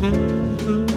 Thank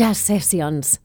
Jazz Sessions.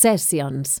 Sessions.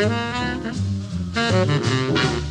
Thank you.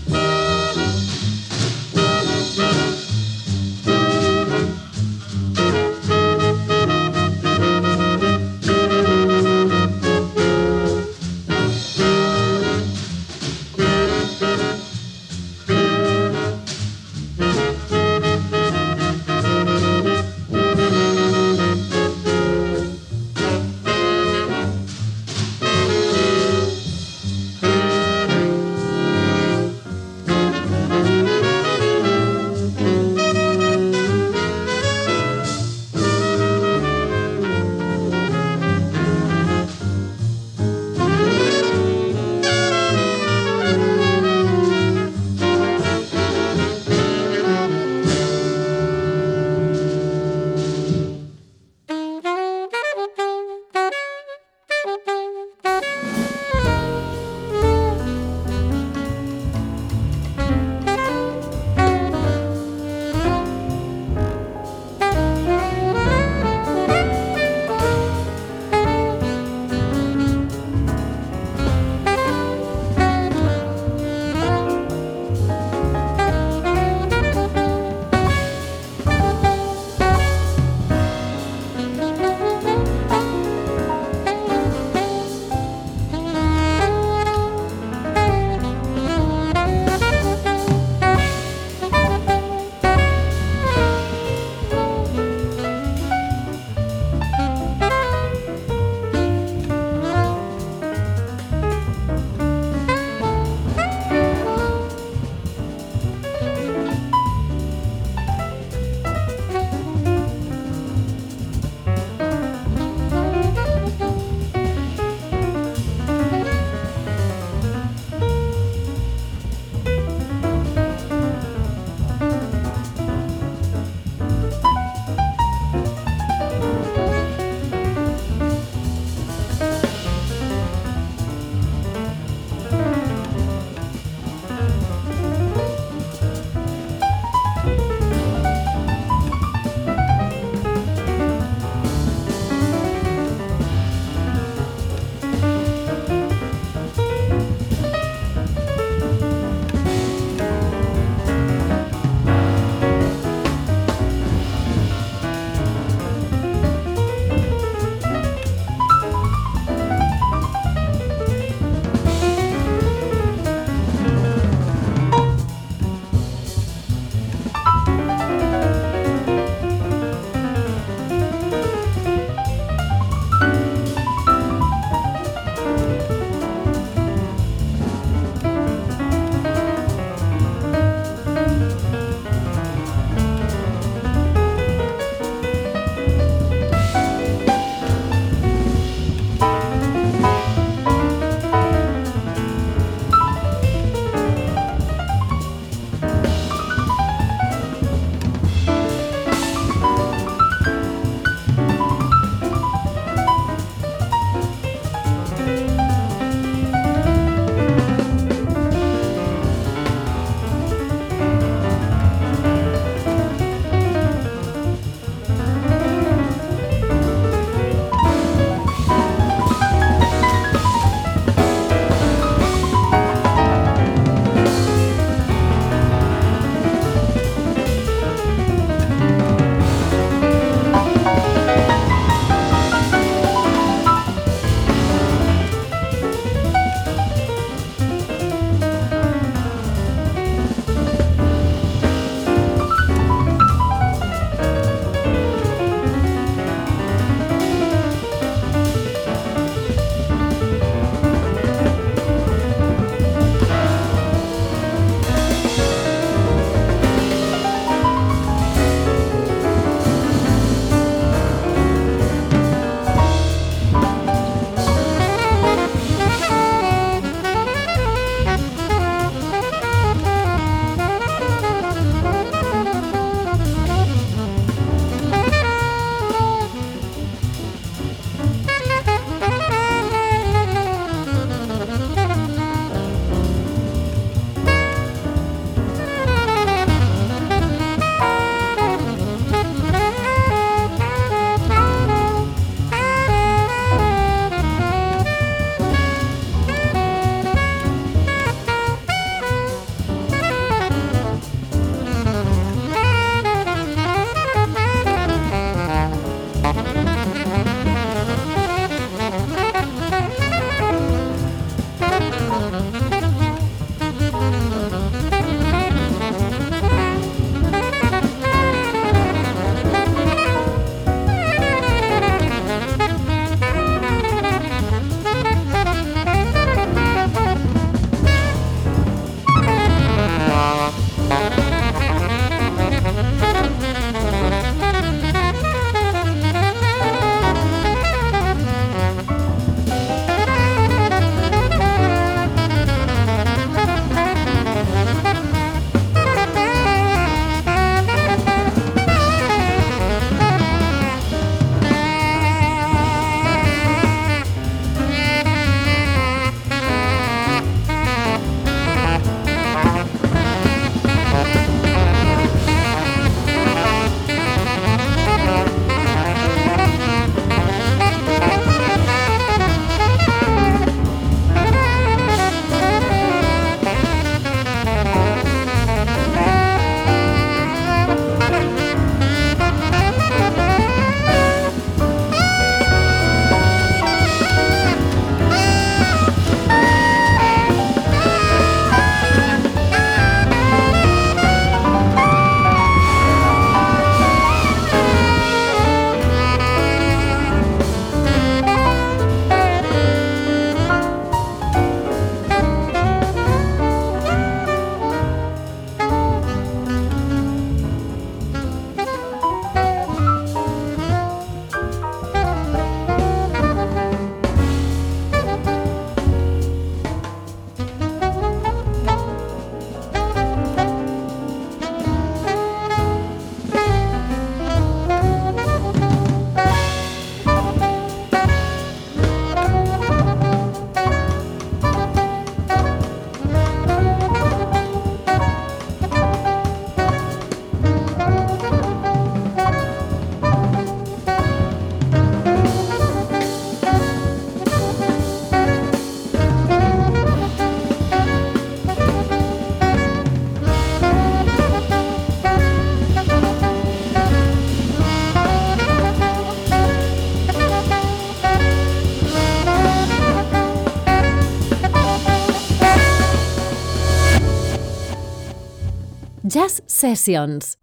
Sessions.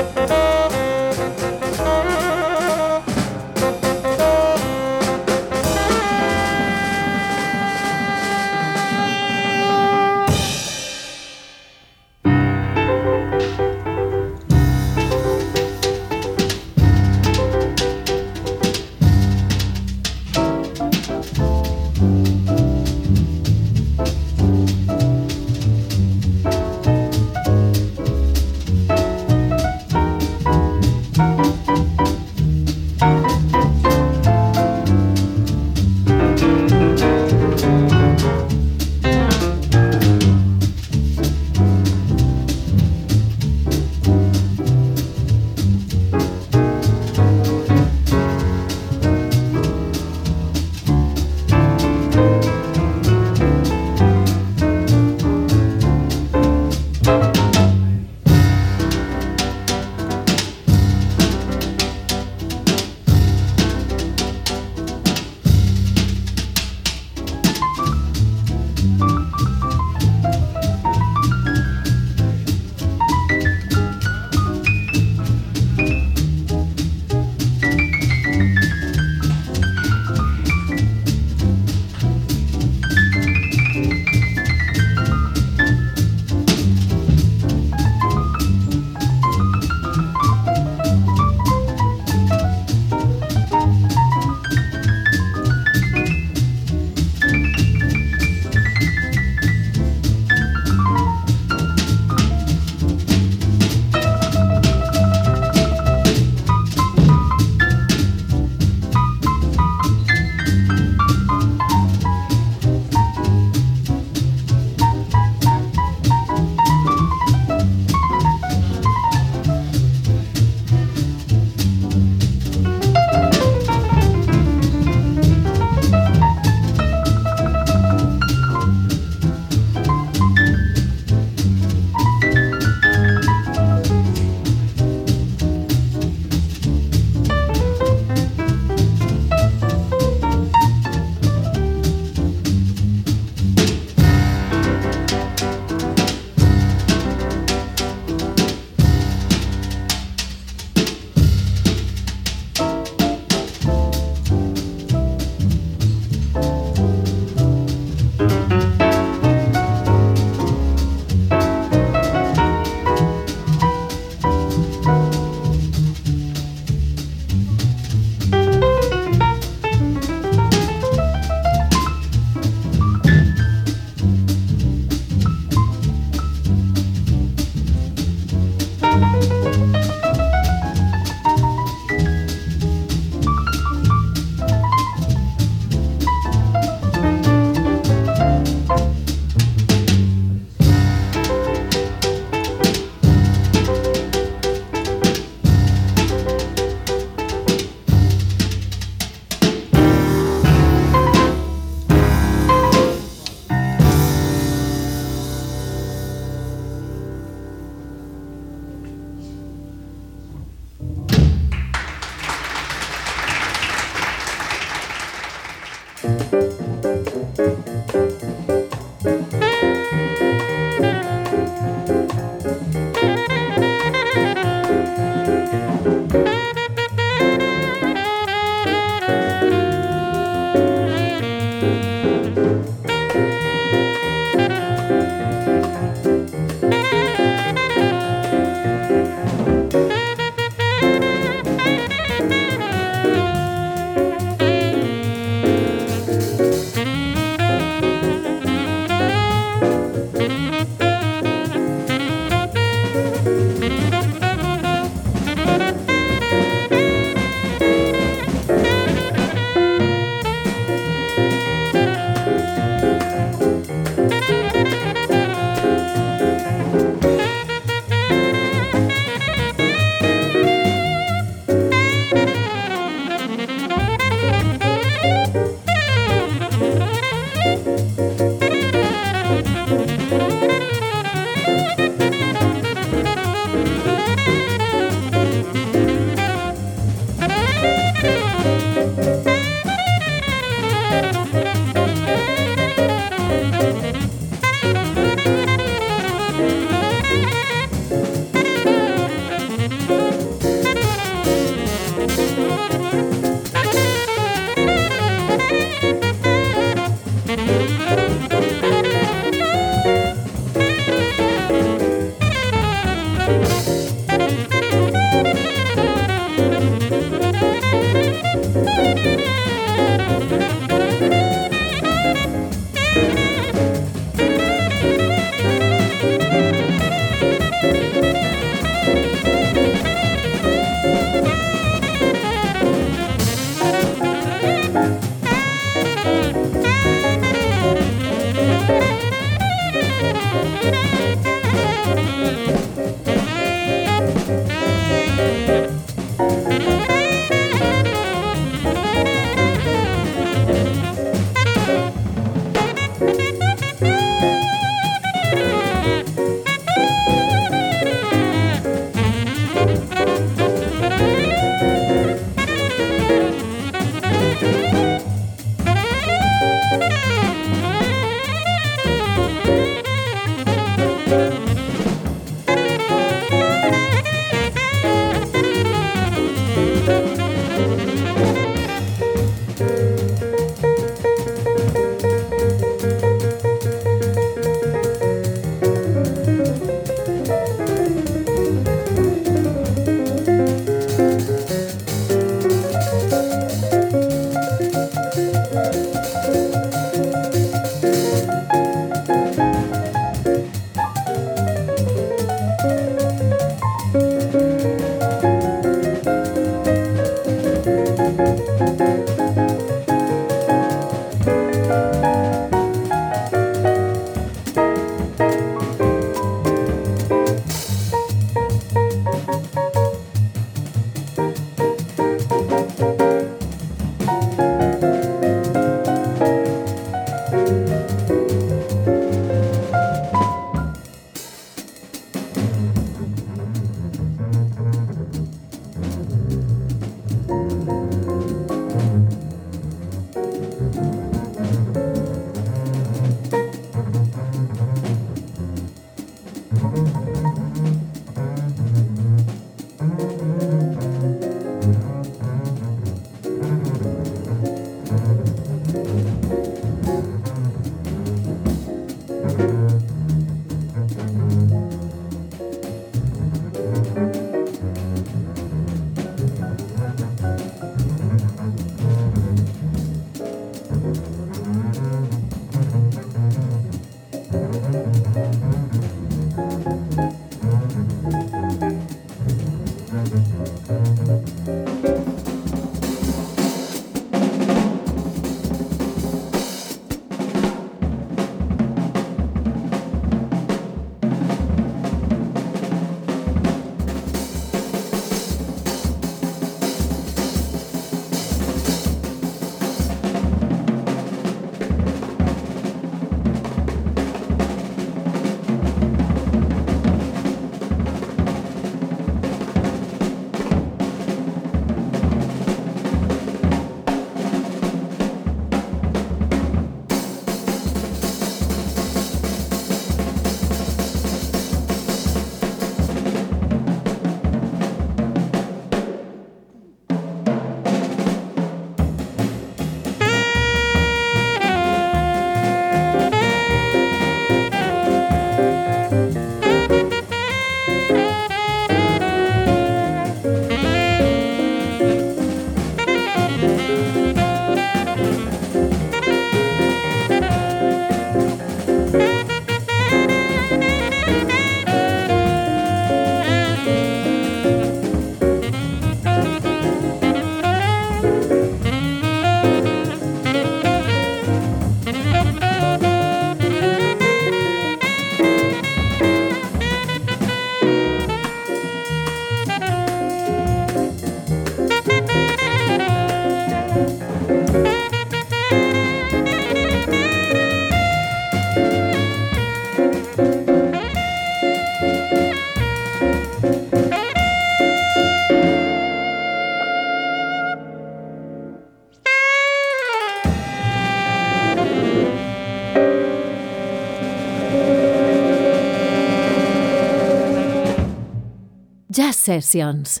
Sessions.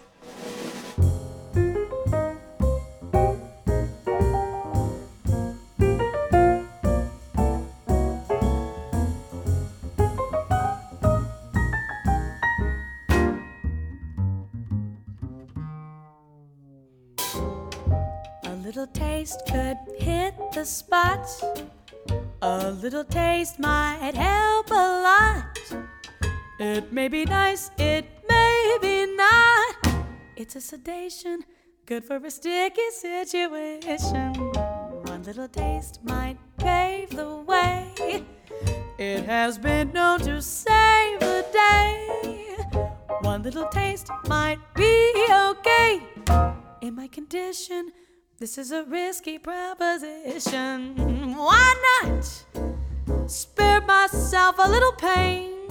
A little taste could hit the spot. A little taste might help a lot. It may be nice. It's a sedation, good for a sticky situation. One little taste might pave the way. It has been known to save the day. One little taste might be okay. In my condition, this is a risky proposition. Why not spare myself a little pain?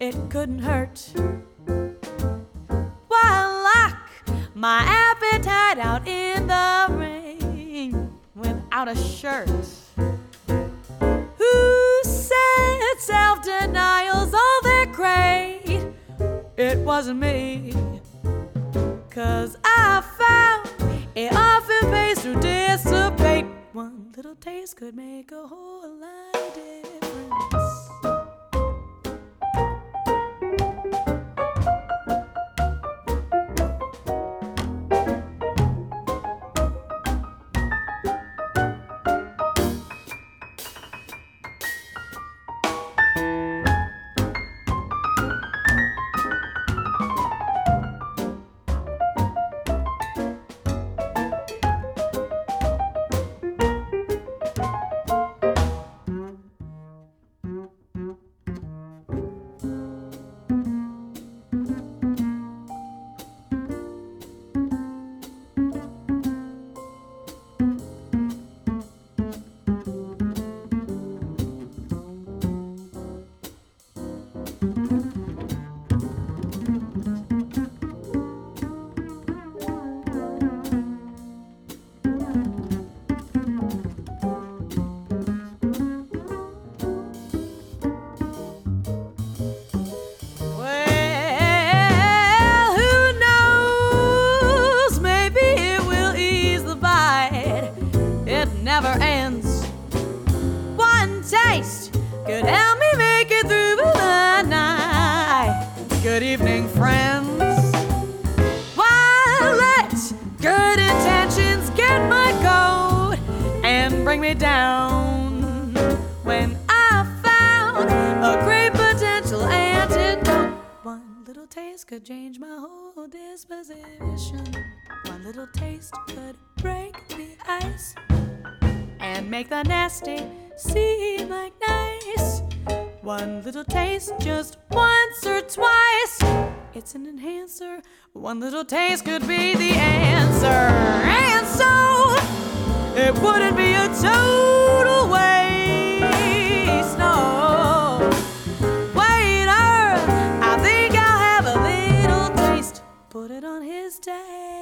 It couldn't hurt my appetite out in the rain without a shirt. Who said self denial's all that great? it wasn't me. Cause I found it often pays to dissipate. One little taste could make a whole lot of difference. the nasty seem like nice. One little taste, just once or twice. It's an enhancer. One little taste could be the answer. And so, it wouldn't be a total waste. No. Waiter, I think I'll have a little taste. Put it on his table.